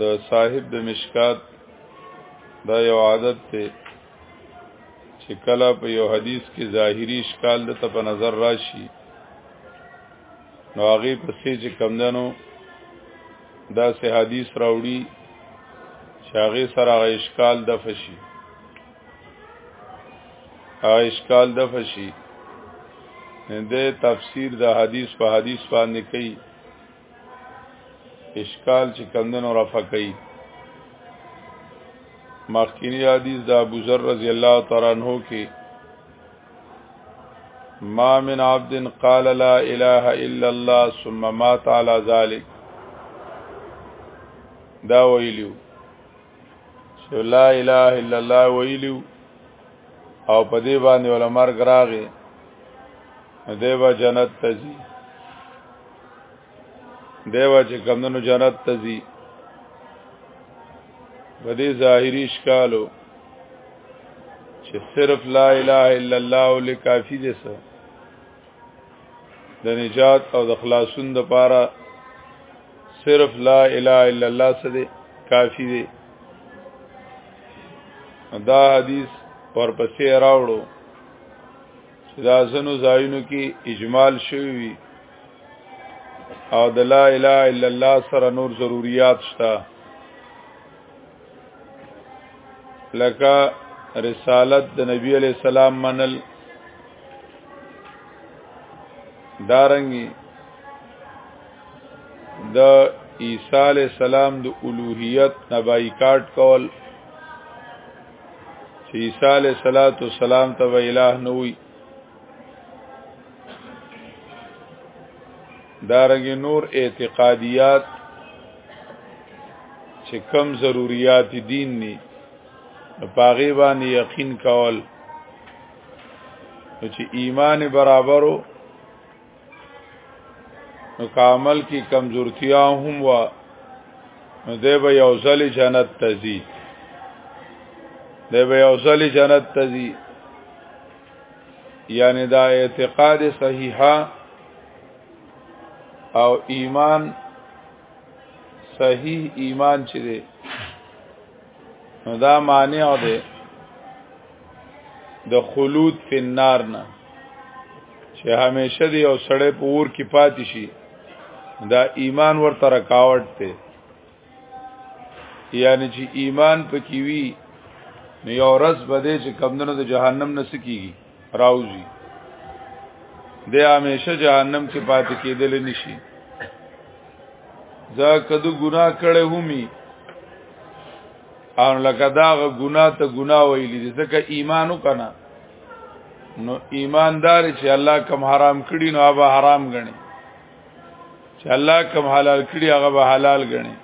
د صاحب د مشکات دا یو عادت ته چې کله په یو حدیث کې ظاهری اشکال د ته په نظر راشي نو هغه پسې چې کمندنو دا سه حدیث راوړي چې هغه سره هغه اشکال د فشي هغه اشکال د فشي د تفسیر د حدیث په حدیث باندې کوي اشکال چې کمدنو رفع کوي مخکینی حدیث د ابو ذر رضی الله تعالی عنہ کې ما من عبد قال لا اله الا الله ثم مات على ذلك دا ویلو چې لا اله الا الله ویلو او په دې باندې علماء راغی دیو جنت تزي دیو چې کمندونو جنت تزي په دې ظاهري ښکالو چې صرف لا اله الا الله لکافي دي سو د نجات او د خلاصون د پاره صرف لا اله الا الله سره کافی دی دا حدیث ورپسې راوړو چې دا زنو ځایونو کې اجمال شوی وي او د لا اله الا الله سره نور ضرورت شته لکه رسالت د نبی علی السلام منل دارنګي د دا عیسی علی السلام د الوهیت نبای کارت کول چې عیسی علیه الصلاۃ والسلام ته الہ نه وي دارنګ نور اعتقادیات چې کم ضرورت دین ني پاغي باندې یقین کول چې ایمان برابرو نو کامل کی کمزورتیا هم وا نو دی به یو ځل جنت تزي دی به یو ځل جنت تزي یعنی دا اعتقاد صحیحه او ایمان صحیح ایمان چې دی نو دا مانع دی د خلود فی النار نه چې همیشه دی او سړی په اور کې پاتې شي دا ایمان ورته رکاوټ دی یعنی چې ایمان پکې وي نو یو ورځ بده چې کمندونو د جهنم نه سکیږي راوځي د همیشه جهنم کې پاتې کېدل نشي ځکه کدو ګناه کړي همي او لکه داغه ګناه ته ګناه ویلي دي ځکه ایمانو کنه نو ایماندار چې الله کم حرام کړي نو هغه حرام غني چې الله کم حلال کړي هغه به حلال غني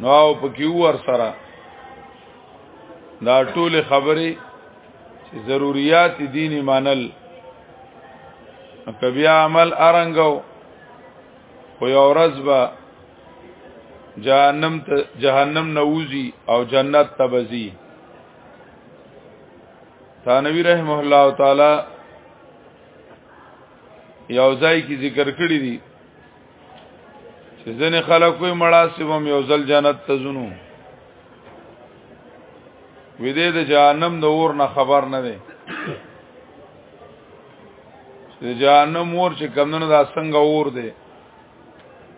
نو او پکې ور سره دا ټول خبرې چې ضرورت دینی منل کبیا عمل ارنګو خو یو ورځ به جهنم ته جهنم نووزی او جنت ته بزی ثانوی رحمه الله تعالی یو ځای کې ذکر کړی دی چې ځنې خلک وي مړه سیبم یو ځل جنت ته ځونو وې دې د جهنم د اور نه خبر نه دی د جهنم اور چې کمونه دا څنګه اور دی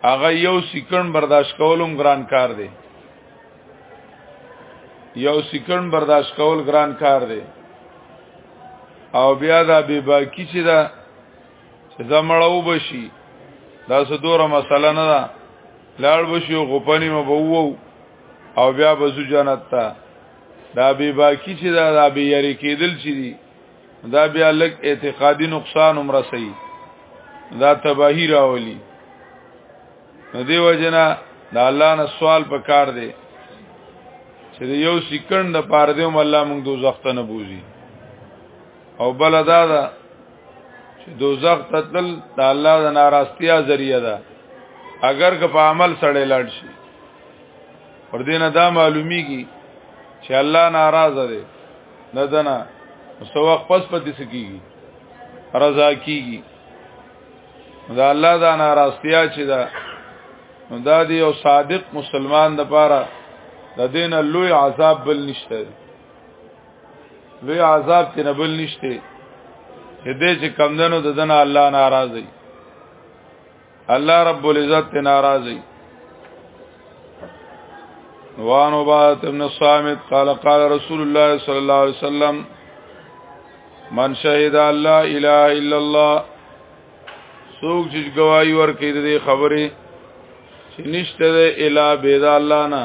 هغه یو سکند برداشت کولم ګران کار دی یو سکند برداشت کول ګران کار دی او بیا دا بی باکی چې دا چې زمړو بشي دا څه دوره مسله نه ده لاړ بشي او غپنی مبوو او بیا بزو جنت ته دا به باقی چې دا دا به یری کېدل چې دي دا بیا لګ اعتقادي نقصان عمر سي دا تباہی راولي نو دی وجنا دا الله نه سوال پکار دی چې یو سکند پاره دی هم الله موږ دوزخ ته نه بوزي او بل دا دا چې دوزخ ته تل د الله د ناراستیا ذریعہ ده اگر که په عمل سره لاړ شي پر دې نه دا معلومیږي چې الله ناراضه دی نه دنا سو وخت پس پتی سکیږي رضا کیږي دا الله دا ناراستیا چې دا نو دا دی او صادق مسلمان د پاره د دین لوی عذاب بل نشته لوی عذاب ته نبل نشته چې دې چې کمدنو د دنه الله ناراضي الله رب العزت ته ناراضي وان عبادت ابن الصامت قال قال رسول الله صلى الله عليه وسلم من شهد الله اله الا الله سوق چې گواہی ورکړي دې خبره چې نشته الا بيد الله نه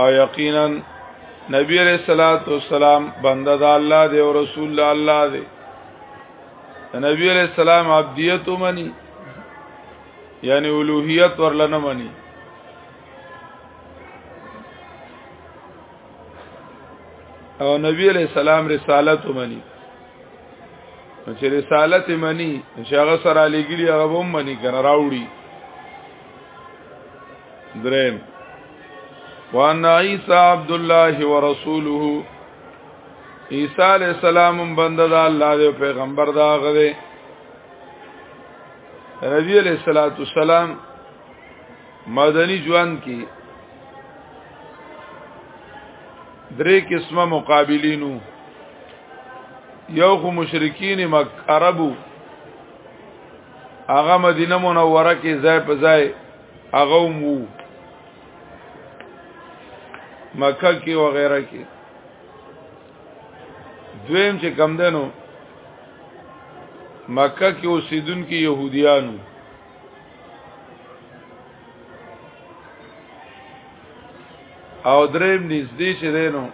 او یقینا نبی علیہ الصلوۃ والسلام بنده د الله دی او رسول د الله دی نبی علیہ السلام عبدیت منی یعنی اولوہیت ورلنه منی او نبی علیہ السلام رسالت منی چې رسالت منی چې هغه سره لګلی هغه هم منی کنه راوړي درم وان عیسی عبد الله ورسوله عیسی علیہ السلام بنده دا الله دی پیغمبر دا غره نبی علیہ الصلوۃ والسلام مدنی ژوند کې درې قسمه مقابلینو یو خو مشرکین مک عربو هغه مدینه منوره کې ځای په ځای هغه مو مکه کې وغیرہ کې دویم چې کم دنو مکه کې اوسیدونکو يهوديانو او دریم نږدې چې دینو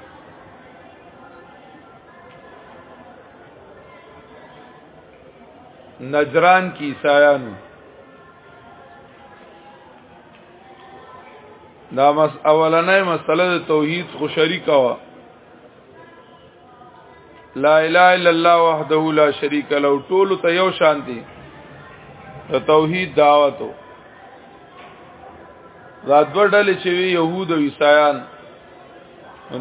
نجران کی عیسایانو دا مس اولنې مسله د توحید خو شریکه وا لا اله الا الله وحده لا شریک له ټول ته یو شان دي ته توحید دعوتو دا دوه ډلې چې وی يهود او عیسایان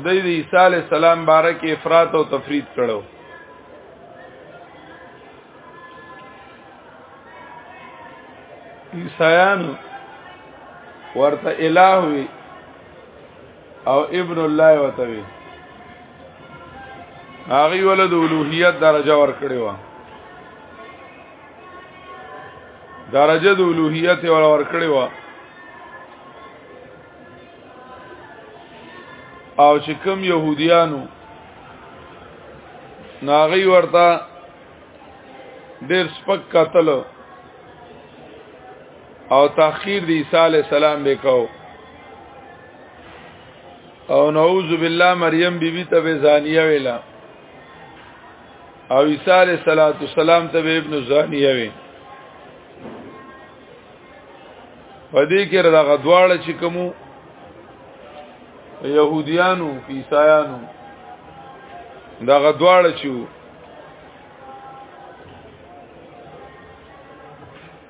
دوی د عیسی علی السلام باره کې افراط او تفرید کړو عیسایانو ورته الہ وی او ابن الله وته وی هغه ولد اولوہیت درجه ور کړی و درجه د اولوہیت ور ور کړی و او چې کوم يهوديانو ناغي ورته ډېر سپک قتل او تاخير د عيسى عليه السلام وکاو او نعوذ بالله مریم بیبي بی ته زانیه ویلا او عیسی علیہ الصلوۃ والسلام ته ابن زانیه ویلا په دې کې دا غدواړه چې کومو يهوديانو عیسایانو دا غدواړه چې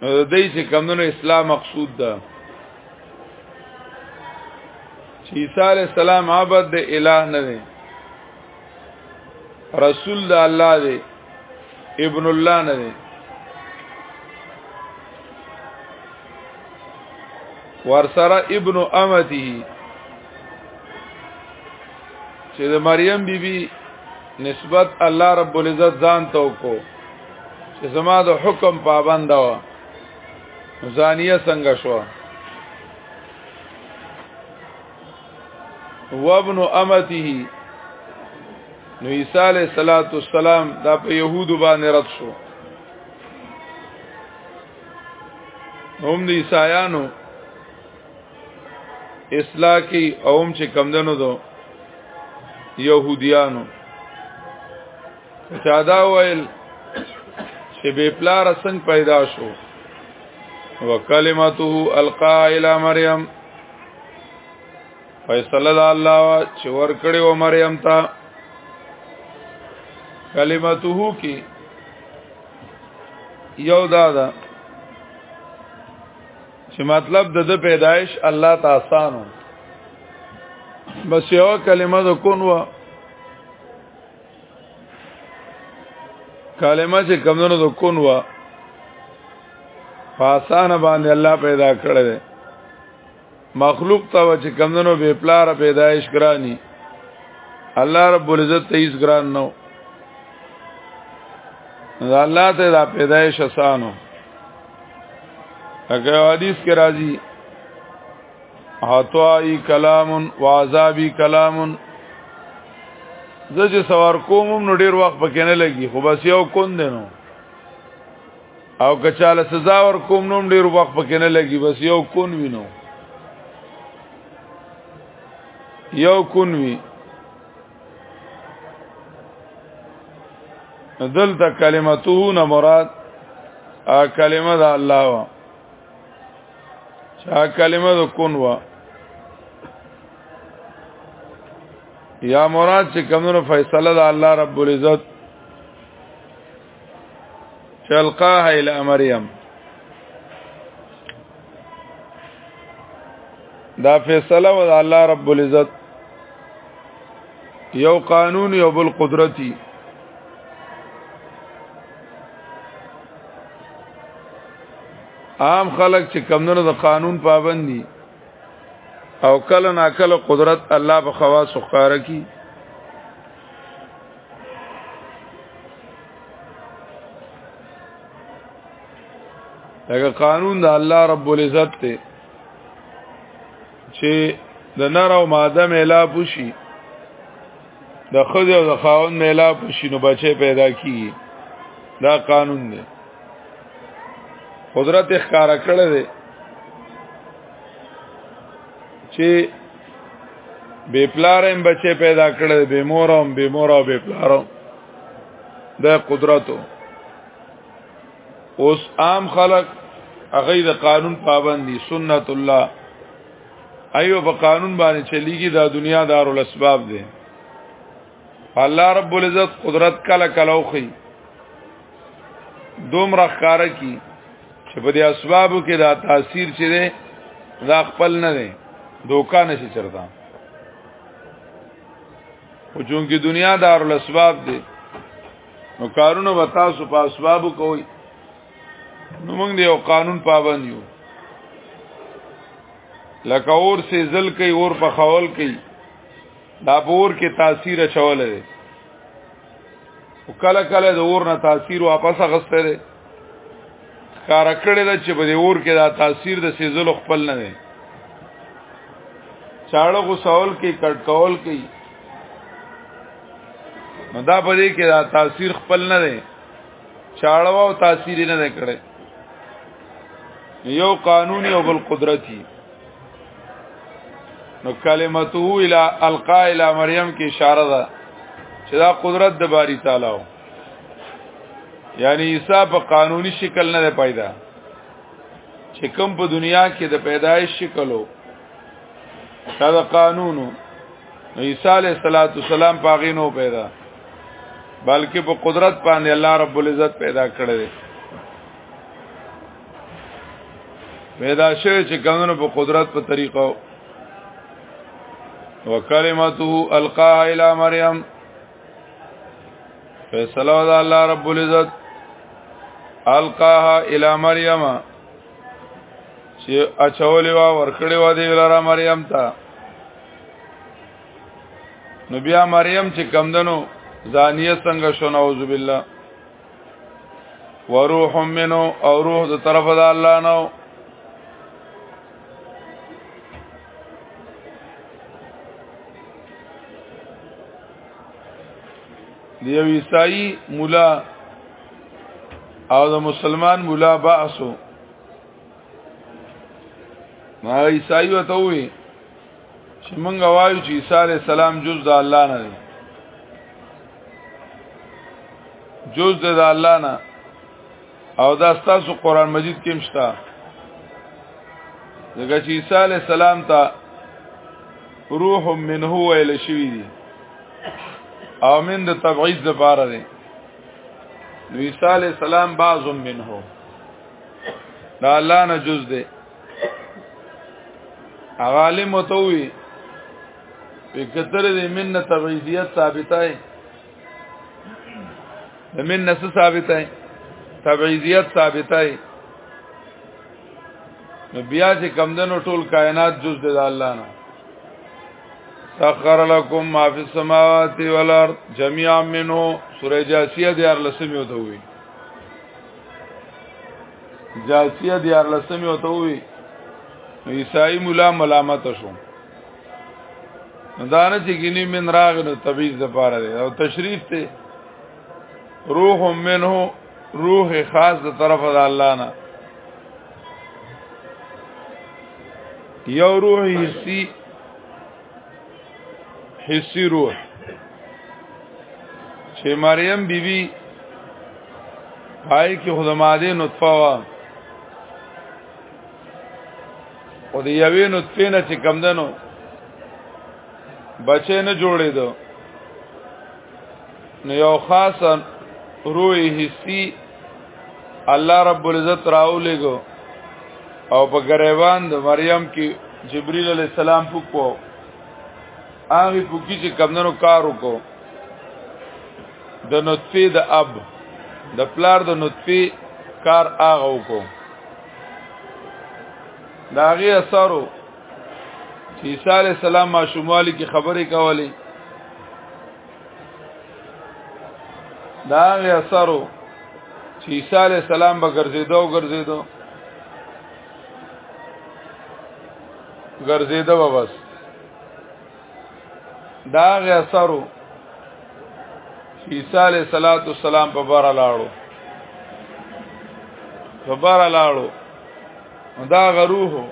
دای چې کمونو اسلام مقصود ده چې عیسی علی السلام عبد د الٰه نه دی رسول د الله دی ابن الله نه دی ورسره ابن امته چې د مریم بیبي بی نسبت الله رب العزت ځان ته وکړو چې زما د حکم پابند و زانیه څنګه شو وابن امته نو عیسی علیہ الصلات والسلام دا په يهودو باندې رد شو هم د عیسایانو اصلاح کی اوم چې کمدنو دو يهوديانو چا دا ویل چې بے پلار څنګه پیدا شو وکلمته القا الى مریم فیصله د الله وا چې ور کړی و مریم ته کلمته کې یو دا ده چې مطلب د د پیدایش الله ته آسانو بس یو کلمه د کون و کلمه چې کمونو د کون وا فاسان باندې الله پیدا کړی دی مخلوق ته چې کمونو به پلار پیدایش کرانی الله رب العزت ته هیڅ ګران نو دا الله ته دا پیدایش اسانو هغه حدیث کې راځي عطائی کلام و عذابی کلام زه چې سوار کوم نو ډیر وخت پکې نه لګي خو بس یو کون دی نو او کچاله سزا ور کوم نو ډیر وخت پکې نه لګي بس یو کون وینو یو کون وی دلته کلمته نه مراد ا کلمه د الله چا کلمه د کون وا یا مراد چې کمونو فیصله د الله رب العزت چلقاها الى مریم دا فیصله و الله رب العزت یو قانون یو بل قدرتی عام خلک چې کمندونو د قانون پابند دي او کله نا کله قدرت الله په خواص خاره کی لکه قانون د الله رب العزت ته چې د نر او ماده ملاپ شي د خځه او د خاون میلاپ شینو بچي پیدا کی دا قانون دی قدرت اخکارا کړی دی چې بے پلار هم بچي پیدا کړی دی بے مور هم بے مور او بے پلار هم دا قدرتو اوس عام خلق هغه د قانون پابند دي سنت الله ایو په قانون باندې چلیږي دا دنیا دارول اسباب دی الله رب العزت قدرت کله کله وخی دوم رخاره کی چې په دې اسبابو کې دا تاثیر چې دی دا خپل نه دی دوکا نشي چرتا او چونکی دنیا دارول اسباب دی نو کارونه وتا سو په اسبابو کوي نو موږ دی یو قانون پابند یو لکه اور سي زل کوي اور په خول کوي دا پور کې تاثیر چول دی او کله کله د اور نه تاثیر واپس غسته دی کار کړی دا چې په دې اور کې دا تاثیر د سي زل خپل نه دی چاړو کو سوال کې کټ کول کوي نو دا په دې کې دا تاثیر خپل نه دی چاړو او تاثیر نه نه کړي یو قانوني او بل قدرتي نو کلمته الى القا الى مریم کې اشاره ده چې دا قدرت د باری تعالی و یعنی عیسی په قانوني شکل نه پیدا چې کوم په دنیا کې د پیدایش شکلو دا د قانونو عیسی علیہ الصلوۃ والسلام پاغې نو پیدا بلکې په قدرت باندې الله رب العزت پیدا کړی دی پیدا شوی چې کمونو په قدرت په طریقو وکلمته القا الی مریم فیصله د الله رب العزت القاها الی مریم چې اچولې وا ورکړې وا دی لاره مریم ته نو بیا مریم چې کمدنو زانیه څنګه شو نعوذ بالله وروح منو او روح د طرف د الله نو دیو عیسائی مولا او د مسلمان مولا باسو ما عیسائی وته وی چې مونږ وایو چې عیسی علی السلام جز د الله نه دی جز د الله نه او دا ستاسو قران مجید کې مشتا دغه چې عیسی علی السلام ته روح منه ویل شوی دی او من د تبعیض لپاره دی نو عیسی علی السلام بعض منه دا الله نه جز ده عالم وتوي په کتر دې منه تبعیدیت ثابته ده د منه څه ثابته ده تبعیدیت ثابته ده نو بیا چې کمدنو ټول کائنات جز ده الله نه سخر لكم ما في السماوات والارض جميعا منه سوره جاسيه ديار لسمي وته وي جاسيه ديار لسمي وته وي عيسائي مولا ملامت شو دانه چې ګینی من راغ نو تبعیض د پاره دی او تشریف ته روح منه روح خاص د طرف د الله نه یو روح حسی حسی روح چې مریم بیبي پای کې خدماده نطفه وا او دی یوې نطفه نه چې کم دنو بچې نه جوړې دو نو یو خاص روح حسی الله رب العزت راولېګو او په غریبان د مریم کې جبرئیل علی السلام پکو هغه پکې چې کمندونو کار وکړو د نطفه د اب د پلار د نطفه کار هغه وکړو دا غي اثرو چې عیسی علی السلام ماشوموالي کې خبرې کولې دا غي اثرو چې عیسی علی السلام به ګرځیدو او ګرځیدو ګرځیدو به بس دا غي اثرو چې عیسی علی السلام په بار لاړو په بار لاړو دا غروه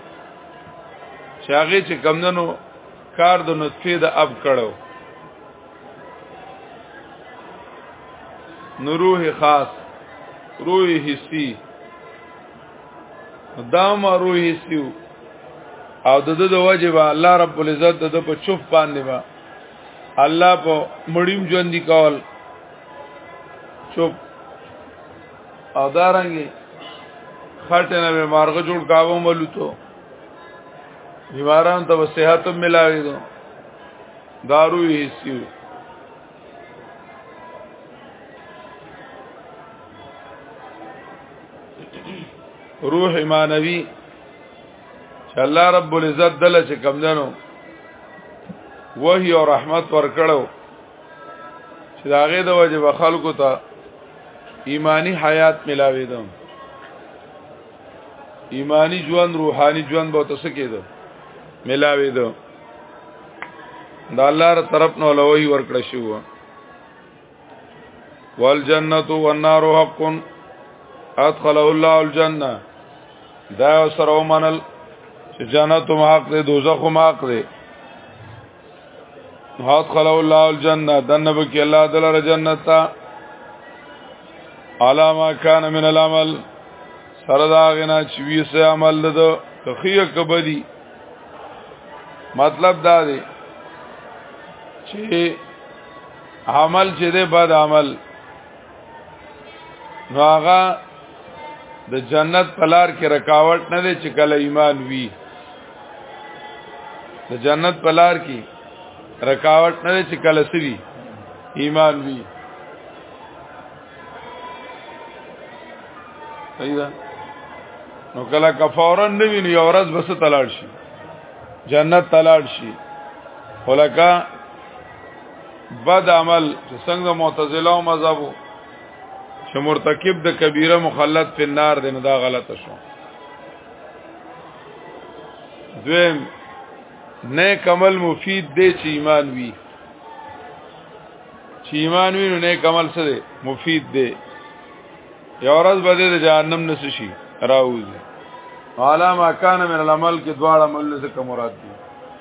چې هغه چې کمندنو کار د نطفه د اب کړو نوروه خاص روح حسی دا ما روح حسی او د د واجب الله رب العزت د په چوف باندې با الله په مړیم ژوند کول چوف او دارنګي خټه نه به مارغ جوړ کاوه ملوتو بیماران ته صحت ملاوي دو دارو یې سیو روح ایمانوی چې الله رب العزت دل چې کم دنو وحي او رحمت ورکړو چې دا غي د وجه به خلکو ته ایمانی حیات ملاوي دم ایمانی ژوند روحانی ژوند به تاسو کېده ملاوي دو دا الله تر طرف نو لوی ورکړ شو والجنه والنار حق ادخله الله الجنه دا سره ومنل چې جنت هم حق دی دوزخ هم حق دی حد خلو الله الجنه دنب کی الله دلر جنت تا علامه کان من العمل سره دا غنا چې وی سه عمل ده تخیه کبدی مطلب دا دی چې عمل چې ده بد عمل نو هغه د جنت پلار کې رکاوټ نه دی چې کله ایمان وی د جنت پلار کې رکاوټ نه دی چې کله سوي ایمان وی پیدا نو کله کفورن نه ویني اورز بس تلاړ شي جنت تلاړ شي ولکه بد عمل چې څنګه معتزله او مذهبو چې مرتکب د کبیره مخلد په نار دی نو دا غلطه شو دویم نیک عمل مفید دی چې ایمان وی چې ایمان وی نو نیک عمل څه دی مفید دی یو ورځ به د جهنم نس شي راوځي علامه کان من العمل کې دواړه مل څخه مراد دي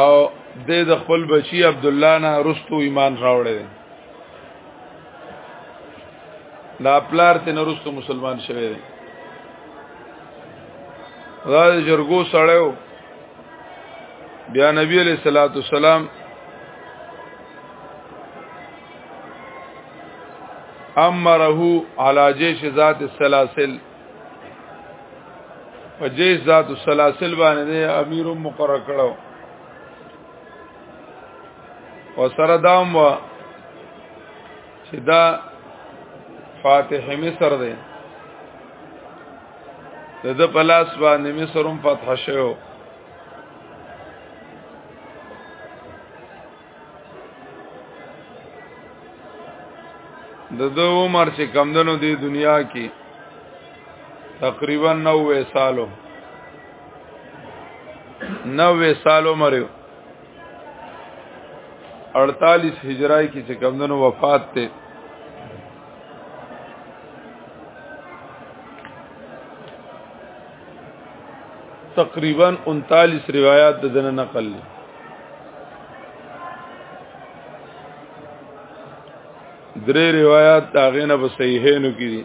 او د د خپل بچی عبد الله نه رستو ایمان راوړی دا پلار ته نه رستو مسلمان شوی دی دا جرګو سړیو بیا نبی علیہ الصلوۃ والسلام امره علی جیش ذات السلاسل په جیش ذات السلاسل باندې امیر مقرر کړو او سره دام وا چې دا فاتح مصر دی د د پلاس باندې مصر هم فتح شوو د دو عمر چې کمدنو دی دنیا کې تقریبا 90 سالو 90 سالو مریو 48 هجری کې چې کمدنو وفات ته تقریبا 39 روایت د دنه نقل لي درې روایت دا غینه په صحیحینو کې دي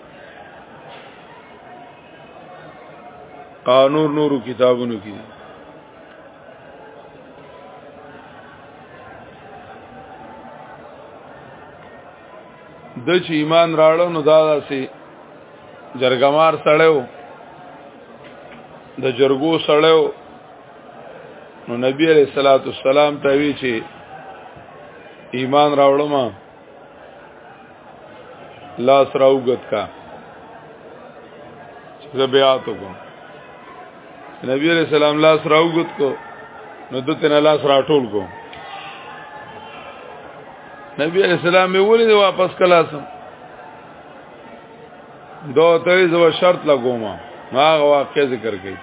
قانون نورو کتابونو کې دي د چې ایمان راړو نو دا داسې جرګمار سړیو د جرګو سړیو نو نبی علیہ الصلوۃ والسلام ته وی چې ایمان راوړم لاس راوګت کا زبیات کو نبی علیہ السلام لاس راوګت کو نو دته نه لاس راټول کو نبی علیہ السلام یې ولې واپس کلاسم دو ته زو شرط لګوم هغه واقع ذکر کړي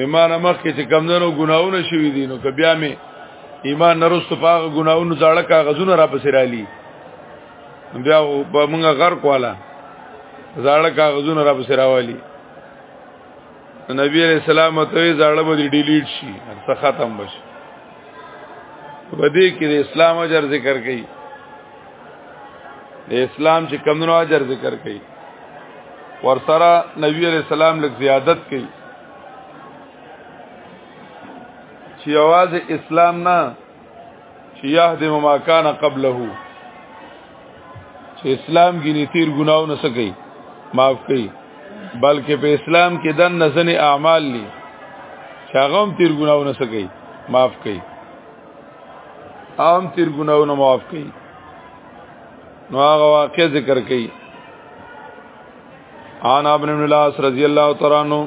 ایمان مخ کې چې کمندونو ګناونه شوي دي نو کبیا می ایمان نرست پاغه ګناونه ځړه کاغذونه را پسې رالي بیا په موږ غر کواله ځړه کاغذونه را پسې راوالي نبی علیہ السلام ته ځړه به ډیلیټ شي څه ختم بشي په دې کې د اسلام اجر ذکر کړي د اسلام چې کمونو اجر ذکر کړي ورسره نبی علیہ السلام لږ زیادت کړي چې आवाज اسلام نه چې يهدم ما کان قبله چې اسلام ګینه تیر ګناو نه سکی معاف کړي بلکې په اسلام کې دن نزن اعمال لي شاغم تیر ګناو نه سکی معاف کړي عام تیر ګناونه معاف کړي نو هغه واقع ذکر کړي عن ابن العاص رضی الله تعالی عنہ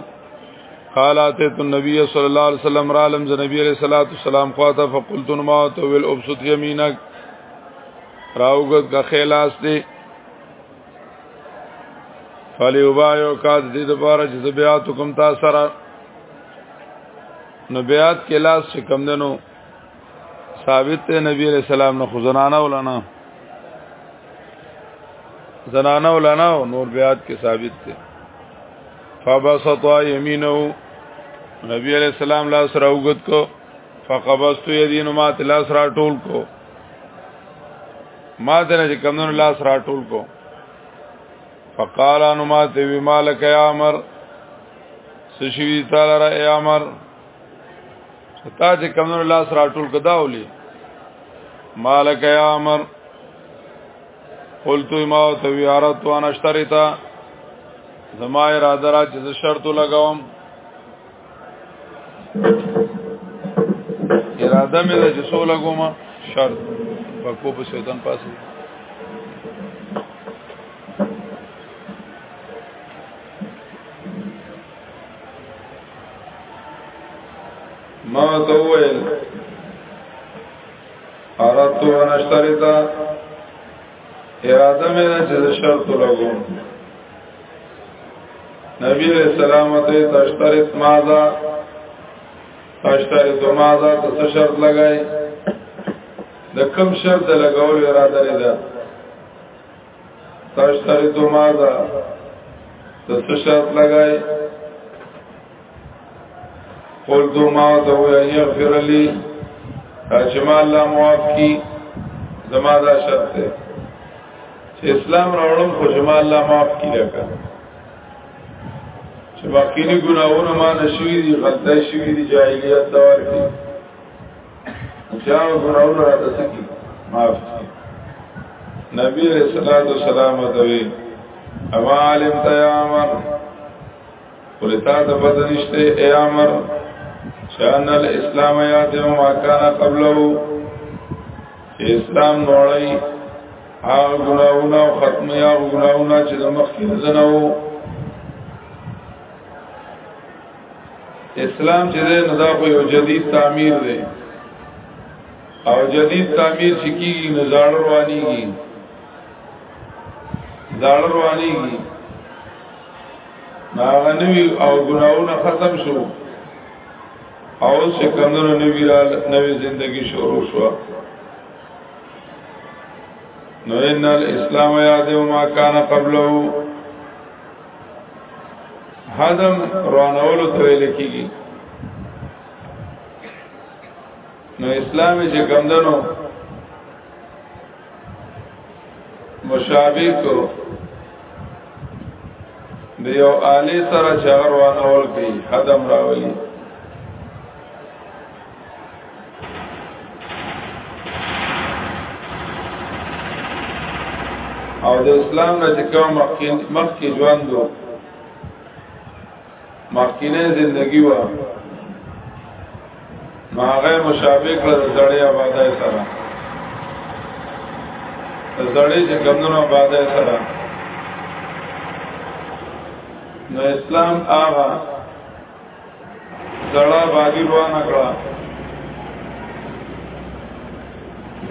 قال اتيت النبي صلى الله عليه وسلم را لم النبي عليه الصلاه والسلام خواته فقلت ما تول ابسط يمينك راوګد کا خلاص دي فلیوبایو کا دې د بار چې زبیات کوم تاسو نو بیات کې لاس چې کم دنو ثابت ته نبی علیہ السلام نو خزنانه ولانا زنانه ولانا نور بیات کې ثابت ته فبسط یمینه نبی علیہ السلام لاس راوغت کو فقبست یدین ما تلاس را ټول کو ما دنه چې کمونو لاس را ټول کو فقال انو ما ته وی مالک یا عمر سشوی تعالی را یا عمر تا چې کمنو الله سره ټول کدا ولي مالک یا عمر قلت ما ته وی ارت وانا اشتريتا زما اراده را چې شرط لګوم اراده مې ده چې سوله کوم شرط په کو په شیطان پاسه ما ته وویل اردت ان اشترط اراده مې ده چې شرط لګوم نبی علیہ السلام ته تشترط ماذا تشترط ماذا ته شرط لګای د کم شرط لګول اراده لري ده تشترط ماذا ته شرط لګای قلت ما تو ان يغفر لي چې ما الله معاف کی زما دا شرط ده چې اسلام راوړم خو چې ما الله معاف کی لکه چې واقعي ګناهونه ما نشوي دي غلطۍ شوي دي جاهلیت دور کې انشاءالله ګناهونه راته سکی معاف کی نبی رسول الله صلی الله علیه وسلم اما علمت یا عمر ولتا ته پته نشته اے عمر شان الاسلام یاته ما کان قبله چې اسلام نوړی هغه ګناونه او ختم یا ګناونه چې د مخکې زنه وو اسلام چې نه دا خو یو جدید تعمیر دی او جدید تعمیر چې کیږي نو زاړه روانيږي زاړه روانيږي هغه نوی او ګناونه ختم شو او چې کمنو نوی را نوی زندگی شروع شو نو ان الاسلام یاد ما کان قبله حدم رانولو ته ویل کیږي نو اسلام چې کمندنو مشابه کو د یو آلی سره چغر وانول کوي حدم راولي او د اسلام نه چې کوم مخکې ژوند وو مخکینه زندگی و نو هغه مشابه کړل زړې آبادای سره زړې چې کمونو آبادای سره نو اسلام آغا زړه باندې روانه کړه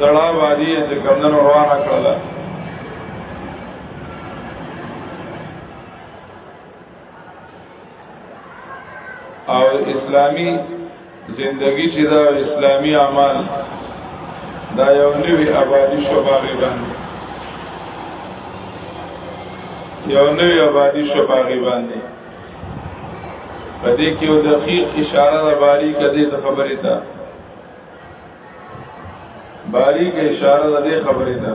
زړه باندې چې کمونو روانه کړل او اسلامی زندگی چې دا اسلامی اعمال دا یو نوی آبادی شو باغې باندې یو نوی آبادی شو باغې باندې په دې کې یو دقیق اشاره را باری کده د خبرې ته باری کې اشاره د خبرې ته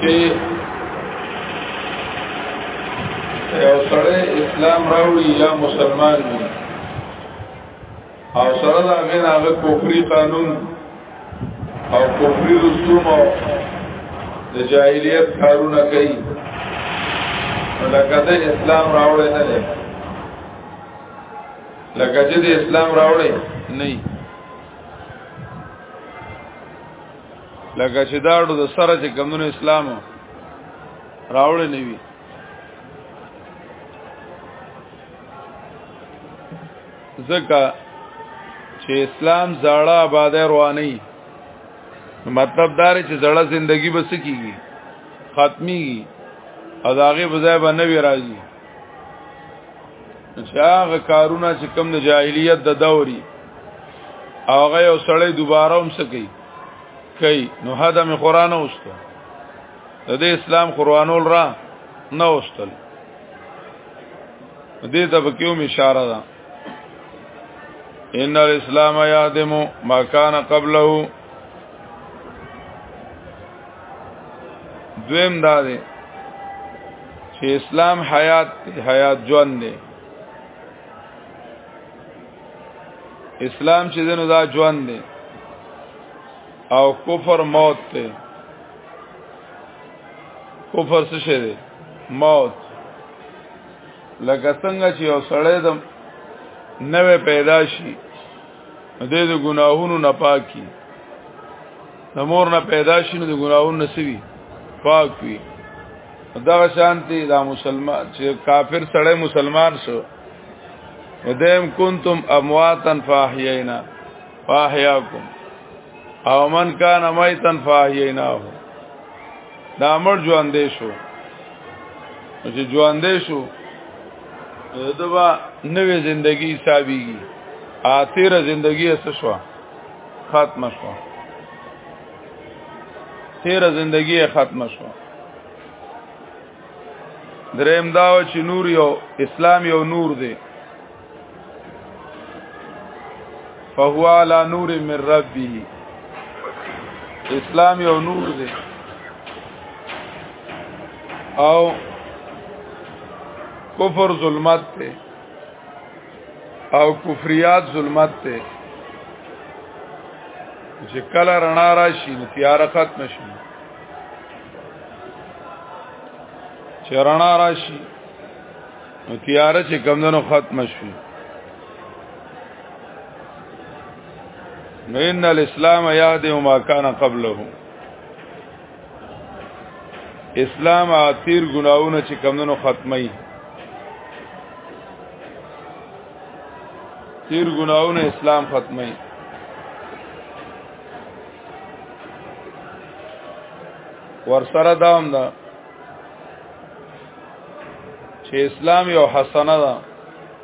چې یو سړی اسلام راوړي یا مسلمان وي او سره دا غیر هغه کوفری قانون او کوفری رسوم او د جاهلیت کارونه کوي لکه د اسلام راوړی نه دی لکه چې د اسلام راوړی نه لکه چې داړو د سره چې کمونو اسلام راوړې نه وي ځکه چې اسلام زړه آباده رواني مطلب دار چې زړه زندگی بس کیږي ختمي او داغه بځای باندې راځي چې هغه کارونه چې کم د جاهلیت د دوري هغه یو سړی دوباره هم سکی کوي نو هدا می قران اوسته د اسلام قرانول را نه اوستل دې ته په کوم اشاره ده ان الاسلام یادم ما کان قبله دویم دا دی چې اسلام حیات دی حیات ژوند دی اسلام چې دنو دا ژوند دی او کفر موت دی کفر څه شی دی موت لکه څنګه چې یو سړی د نوې پیدا شي د دې ګناهونو نه پاکي د مور نه پیدا شینو د ګناهونو نسوي پاک وي دا شانتي دا مسلمان چې کافر سړی مسلمان شو ودیم کنتم امواتا فاحیینا فاحیاکم او من کان میتا فاحییناه دا مر ژوند دی شو چې ژوند دی شو دبا نوې زندگی حسابيږي آتیره زندگی اسه شو ختم شو تیر زندگی ختم شو دریم دا چې نور یو اسلام یو نور دی فهو علی نور من ربه اسلام یو نور دی او کفر ظلمت ته او کفریات ظلمت ته چې کله رڼا راشي نو تیار ختم شي چې رڼا راشي نو تیار چې کمندونو ختم شي نو ان الاسلام یهدی ما کان قبله اسلام آتیر گناہونه چې کمونو ختمی تیر گناہونه اسلام ختمی ورسره دام دا چې اسلام یو حسنه ده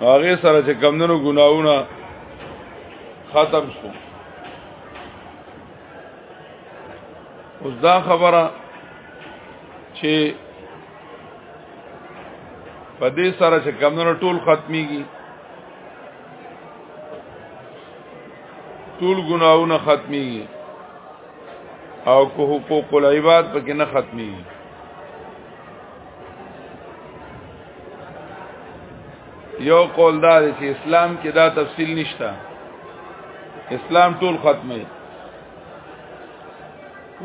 هغه سره چې کمندونو ګناونه ختم شو اوس دا خبره چې په دې سره چې کمندونو ټول ختميږي ټول ګناونه ختميږي او کو حقوق العباد پکې نه ختميږي یو قول دا دی چې اسلام کې دا تفصیل نشته اسلام ټول ختمه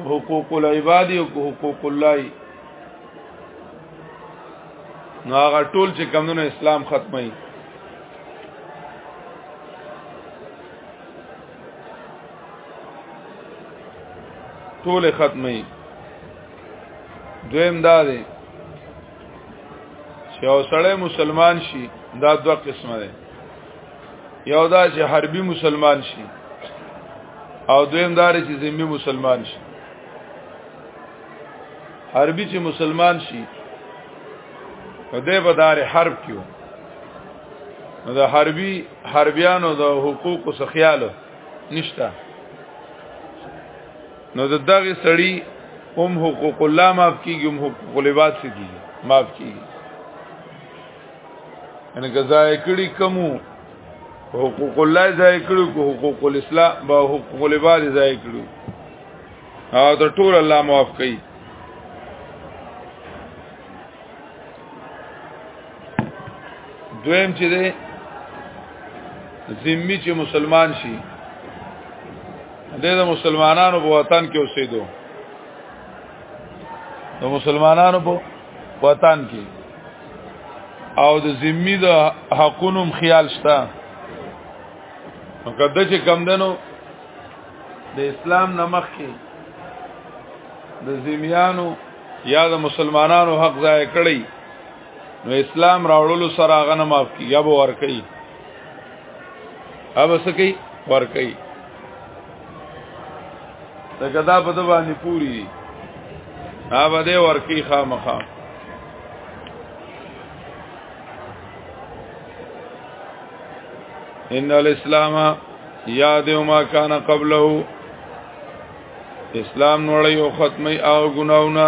حقوق العباد او حقوق الله نو هغه ټول چې کمونه اسلام ختمه ټول ختمه دویم دا دی چې او سړی مسلمان شي دا دوه قسمه ده یو دا چې حربي مسلمان شي او دویم دا چې ذمي مسلمان شي حربي چې مسلمان شي نو دی به دار حرب کیو نو د حربي حربيانو د حقوقو څخه خیال نشته نو د دغه سړی هم حقوق الله معاف کیږي هم حقوق العباد کیږي معاف کیږي ان غزا کړي کمو حقوق الله ځای کړو کو حقوق الاسلام با حقوق العباد ځای کړو او د ټول الله معاف کړي دویم چې ده ذمي چې مسلمان شي د مسلمانانو په وطن کې اوسېدو د مسلمانانو په وطن کې او د ذمي د حقونو خیال شته نو کده چې کم دنو د اسلام نمخ کې د ذمیانو یا د مسلمانانو حق ضایع کړی نو اسلام راوړلو سره هغه نه معاف کی یا به ور کوي اوبه سکی ور کوي دا کدا په د باندې پوری دي اوبه دې ور کوي خامخا ان الاسلام یاد ما کان قبله اسلام نوړی او ختمي او ګناونه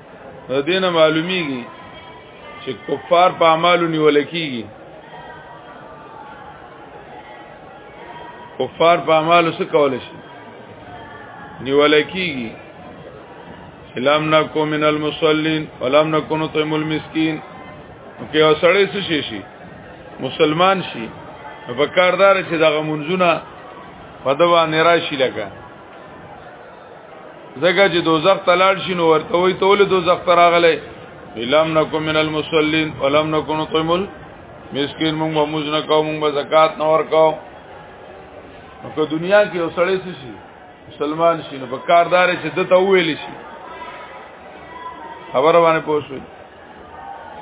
د دینه معلومیږي چې کفار په اعمالو نیول کیږي کفار په اعمالو څه کول شي نیول کیږي لم نکو من المصلین ولم نکو نطعم المسکین کې اوسړې څه شي شي مسلمان شي په کاردار چې دغه منځونه په دوه نراشي لګا زګه چې دوزخ تلاړ شي نو ورته وي ته ول دوزخ تراغله لم نکم من المصلين ولم نكن نطعم مسكين موږ به موږ نه کوو موږ به زکات نه ورکاو نو که دنیا کې اوسړې شي مسلمان شي نو په کاردار چې دته ویل شي خبر باندې پوښوي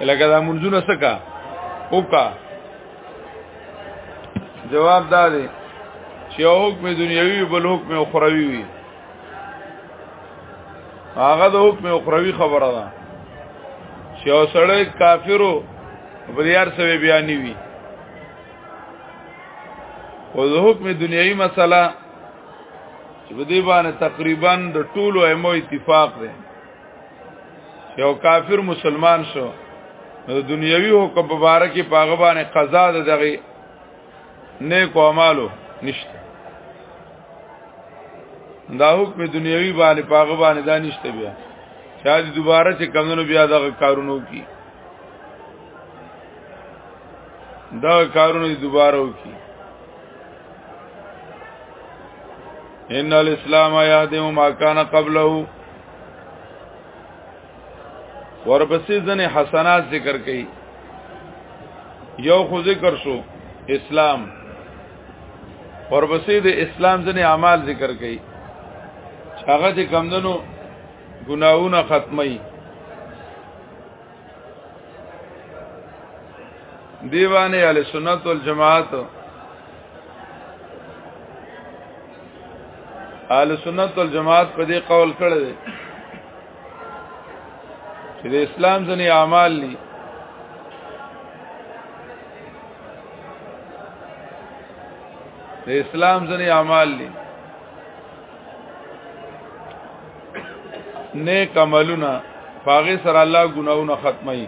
لکه دا منځونه سکا اوکا جواب دا دی چې یو حکم دنیوي بل حکم اخروی وي هغه د حکم اخروی خبره ده چې یو سړی کافرو بریار سوي بیان وي او د حکم دنیوي مسله چې په دې باندې تقریبا د ټولو ایمو اتفاق دی یو کافر مسلمان شو نو دنیوي حکم په باره کې پاغه باندې قضا د دغه نیکو اعمالو نشته دا حکم دنیوي باندې پاغه باندې دا نشته بیا چا دې دوباره چې کمونو بیا دغه کارونو کی دا کارونه دوباره وکي ان الاسلام یادم ما کان قبله ورپسې ځنې حسنات ذکر کړي یو خو ذکر شو اسلام ورپسې د اسلام ځنې اعمال ذکر کړي هغه چې کمندنو ګناونه ختمي دیوانه علی سنت والجماعت اهل سنت والجماعت په دې قول کړی دی چې د اسلام ځنې اعمال دي د اسلام ځنې اعمال دي نیک عملونه پاغه سره الله ګناونه ختمي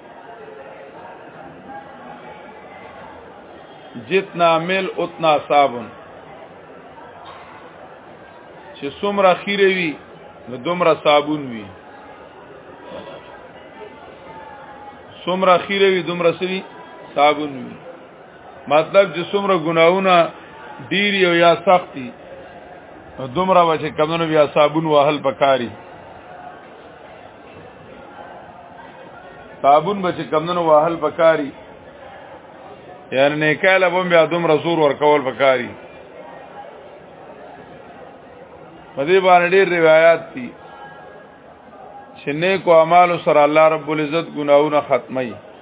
جتنا مل اتنا صابن چې څومره خیره وي نو دومره صابون وي څومره خیره وي دومره سوي صابون وي مطلب چې څومره ګناونه ډیر یو یا سختی دومره وجه کمنو بیا صابون وهل پکاري صابون به چې کمندونو واهل پکاري یعنی نه کاله بم بیا دوم رسول ورکول پکاري په دې باندې ډېر روایت دي چې نیکو اعمال سره الله رب العزت ګناونه ختمي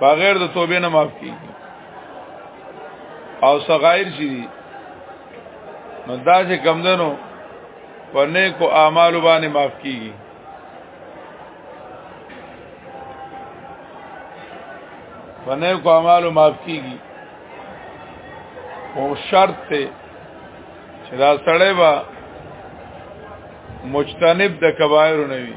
بغیر د توبې نه معاف کی او صغائر شي نو دا چې کم دنو په نیکو اعمالو باندې معاف کیږي په نیکو اعمالو معاف کیږي او شرط ته چې دا سړی با مجتنب د کبایر نه وي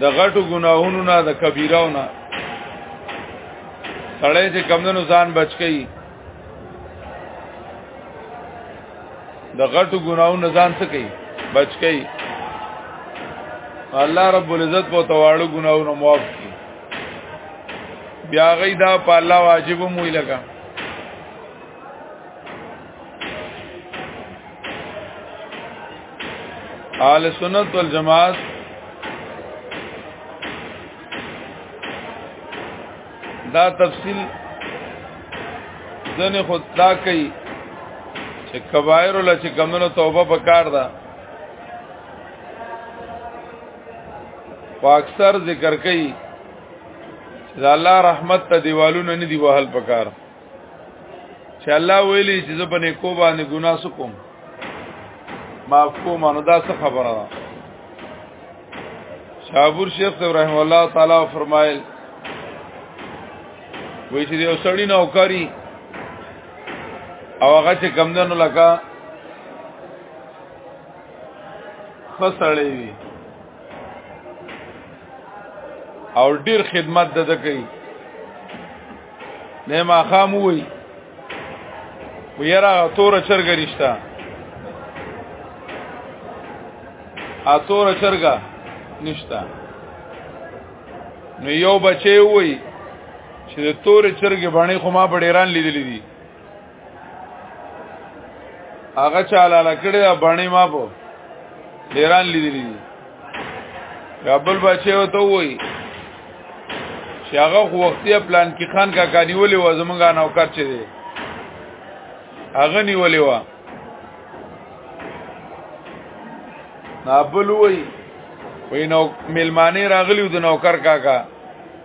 د غټو ګناهونو نه د کبیراو نه سړی چې کمندونو ځان بچ کئ د غټو ګناهونو ځان څه کوي بچ کئ الله رب العزت په تواړو ګناهونو معاف کړي بیا غي دا په الله واجب مو لګا اهل سنت والجماعت دا تفصیل ځنه خود دا کوي چې کبایر ول چې کمنو توبه پکار ده واکثر ذکر کوي چې الله رحمت ته دیوالونه نه دی وهل پکار چې الله ویلي چې زه په نیکو باندې ګناه سکوم معاف کوم نو دا څه خبره ده شابور شیخ ابراهیم الله تعالی فرمایل وی چې یو سړی نوکری او هغه چې کمندنو لکه خسړې وی او ډیر خدمت د کوي نه ما خام وای ویرا تور چرګه رښتا ا تور چرګه نشتا نو یو بچي وای چې د تور چرګه باندې خو ما په ډیران لیدلې دي هغه چاله لکړه دا باندې ما په ایران لیدلی یا بل بچي وته وای چې هغه وختي پلان کې خان کا کانیولې و زمونږه نوکر چي دي هغه نیولې و نابل وای وینو ملمانه راغلی د نوکر کاکا کا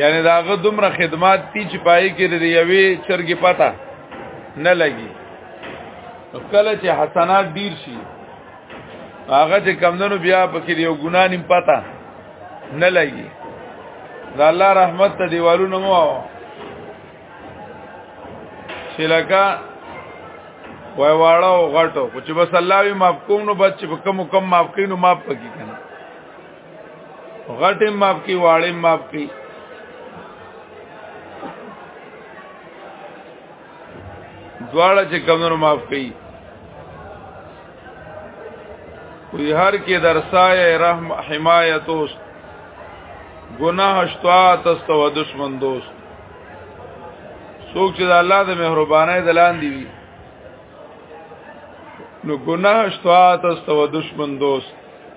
یعنی داغه دومره خدمات تی چې پای کې لري یوې چرګې پتا نه لګي کله چې حسنات ډیر شي هغه چې کمندونو بیا پکې یو ګنا نیم پتا نه لګي دا الله رحمت ته دیوالونو مو چې لکه وای واړه او غټو چې بس الله وی معاف کوم نو بچ په کم کم معاف کینو معاف پکې کنه غټ ماپ کی واړې ماپ کی دواړه چې کمونو ماپ کی وی هر کې درسای رحم حمایت اوست گناہ اشتوا تست و دشمن دوست سوک چې د الله د مهربانۍ دلان دی وی نو گناہ اشتوا تست و دشمن دوست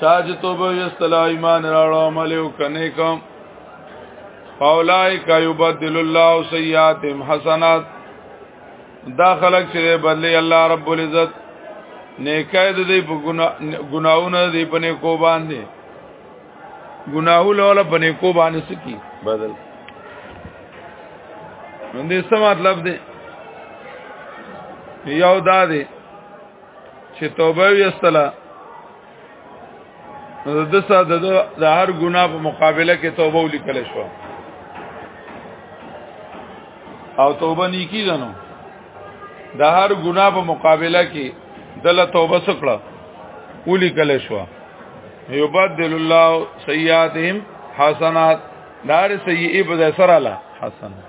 چا چې توبه وستله ایمان راړو عمل وکنه کوم فاولائک یبدل الله سیئاتهم حسنات دا خلق چې بدلی الله رب العزت نیکای د دې په ګناونه دې په نیکو باندې ګناو لوله په نیکو باندې سکی بدل نو دې څه مطلب دی یو دا دی چې توبه ویستله نو د سا د هر ګناه په مقابله کې توبه ولیکل شو او توبه نیکی ده نو د هر ګناه په مقابله کې دله توبه سکړه اولی کله شو یبدل الله سیئاتهم حسنات دار سیئه په سره لا حسنات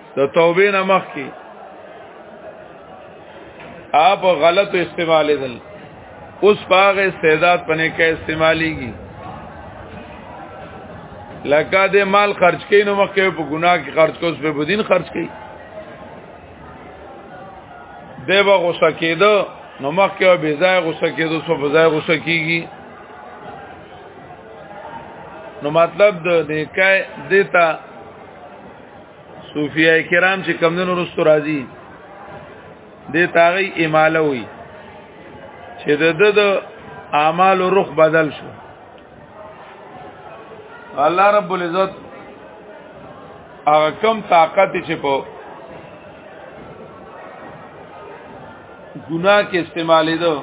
د توبې نه مخ کې اپ غلط استعمال دل اوس باغ استعداد پنه کې استعماليږي لکه د مال خرج کین نو مخکې په ګناه کې خرج کوس په بدین خرج کین دی به غوسه کېده نو مخکې به ځای غوسه کېده سو په ځای غوسه کیږي نو مطلب د نیکای دیتا صوفیای کرام چې کمندونو رستو راځي د تاغي اماله وي چې د د اعمال رخ بدل شو الله رب العزت هغه کم طاقت چې په ګناه کې استعمالې ده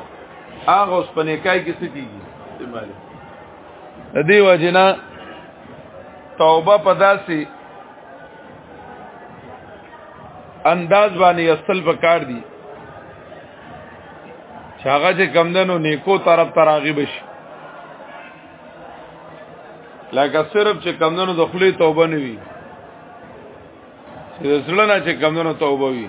هغه اوس پنه کای کې څه کیږي استعمالې د دې وجنا توبه پداسي انداز باندې اصل پکار دي چاغه چې کمندنو نیکو طرف ته راغیب شي لکه صرف چې کمندنو د خلی توبه نه وي چې زړه نه چې کمندنو توبه وي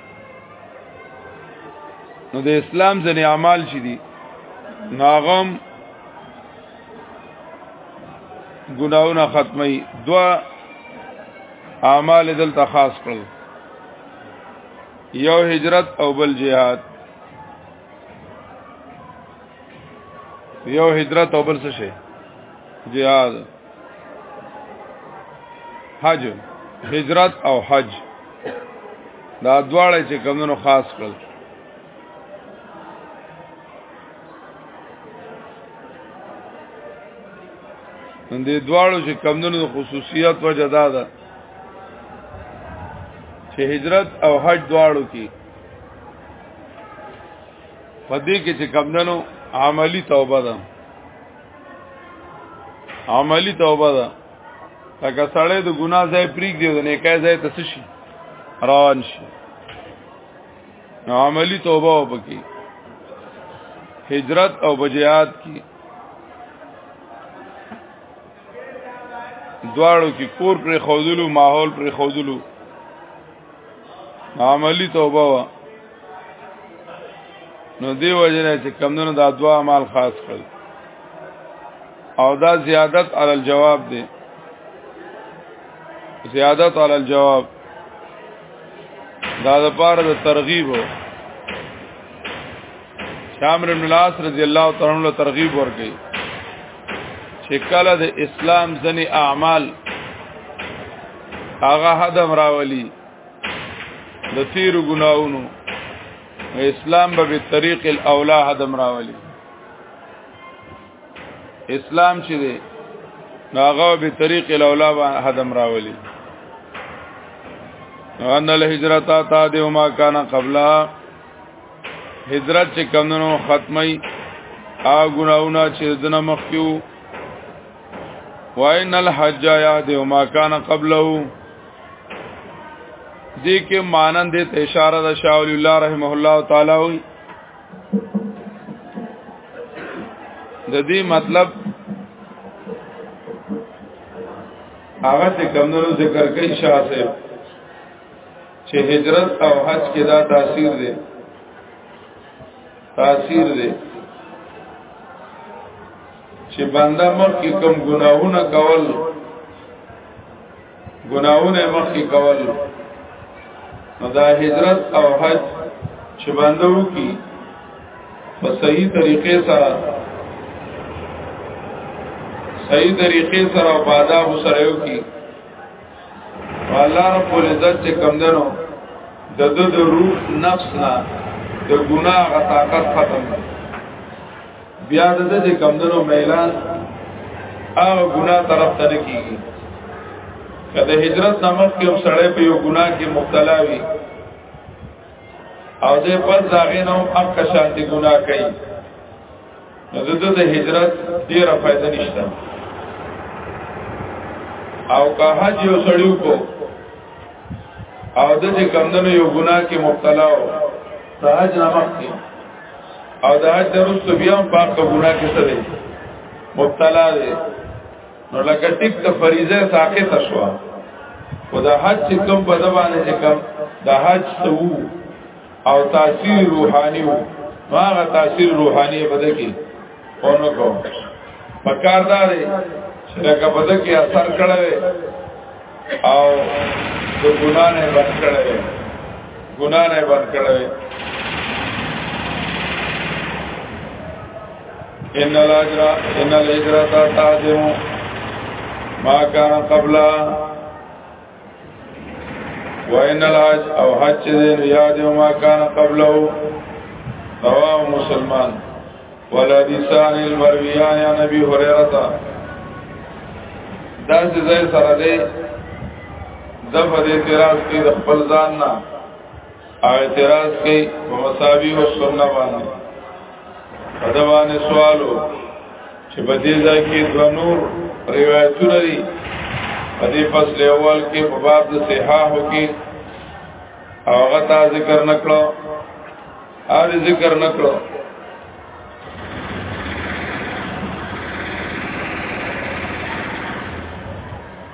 نو د اسلام ځنې اعمال چې دي ناغم ګناونه ختمي دوا اعمال دلته خاص کړل یو هجرت او بل جهاد یو هجرت او بل څه شي جهاد حج هجرت او حج دا دواړه چې کمونو خاص کړل نن دې دواړو چې کمونو خصوصیت وجه دا ده چې هجرت او حج دواړو کې په دې کې چې کمندنو عملی توبه ده عملی توبه ده لکه سړی د ګناه ځای پریګ دی د نیکه ځای ته شي روان شي نو عملی توبه وکي هجرت او بجیات کی دواړو کې کور پر خودلو ماحول پر خودلو عملی توبه وا نو دی وجنه چې کمونو دا دوا مال خاص کړ او دا زیادت علی الجواب دی زیادت علی الجواب دا د پاره د ترغیب وو شامر بن العاص رضی الله تعالی عنہ ترغیب ورکړي چې کله د اسلام ځنی اعمال هغه حدم راولي د تیر ګناونو اسلام به په طریق الاولا حدم راولي اسلام چې دی هغه به طریق الاولا حدم راولي ان الهجرتا تا دیو ما کان قبلها هجرت چې کمنو ختمي ا ګناونه چې دنه مخکیو وان الحج یاد او ما کان قبله دې کې مانند ته اشاره ده شاول الله رحمه الله تعالی وي د دې مطلب هغه څه کمنو ذکر کوي شاه صاحب چې هجرت او حج کې دا تاثیر دی تاثیر دی چې بنده مخ کې کم ګناهونه کول ګناهونه مخ کې کول نو دا هجرت او حج چې بنده وکي په صحیح طریقې سره صحیح طریقې سره او آداب سره وکي الله رب العزت چې کم دنو د د د روح نفس نه د ګناه غ طاقت ختم بیا د د چې کم دنو میلان هغه ګناه طرف ته کیږي کله هجرت نامخ کې سړی په یو ګناه کې مبتلا وي او دې پس داغه نو اک شانتی ګناه کوي نو د د هجرت ډیره فائدہ نشته او که حج یو سړیو کو او د چې کمندنو یو ګناه کې مبتلا و د حج نامخ کې او د حج درست بیا هم پاک ګناه کې څه دی مبتلا دی نو لکه ټیک ته فریضه ساقط شوه او د حج چې کوم په ځبانه چې کوم د حج ته وو او تاثیر روحانی وو هغه تاثیر روحانی بده کې اونو کو پکار دا دی چې لکه بده کې اثر کړی او د ګنا نه بچ کړی ګنا نه بچ کړی ان الاجر ان الاجر تعظم ما كان قبلها وان الحج او حج دې یاد ما کان قبله رواه مسلمان ولحدیثان المرویان یا نبی هريره دا چې زې سره دې د په دې اعتراض کې د خپل ځان نه اعتراض کوي په مساوي او سنت باندې په دا باندې سوالو چې په دې ځای کې د نور روایتونه دي په دې فصل اول کې په باب د صحاح کې هغه تا ذکر نکړو او ذکر نکړو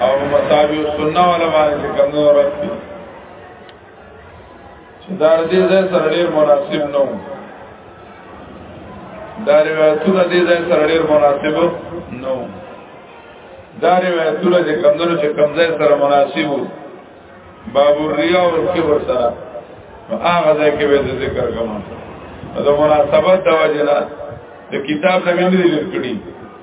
او مصابي السنه ولا باندې چې کوم نور راځي چې دا دې ځای سره ډېر مناسب نه و دا روایتونه دې ځای سره ډېر مناسب نه و دا روایتونه چې کوم نور چې کوم ځای سره مناسب و باب الریا او کبر سره هغه ځای کې به ذکر کوم دا مناسبت د وجه نه د کتاب نه مې لیکل کړی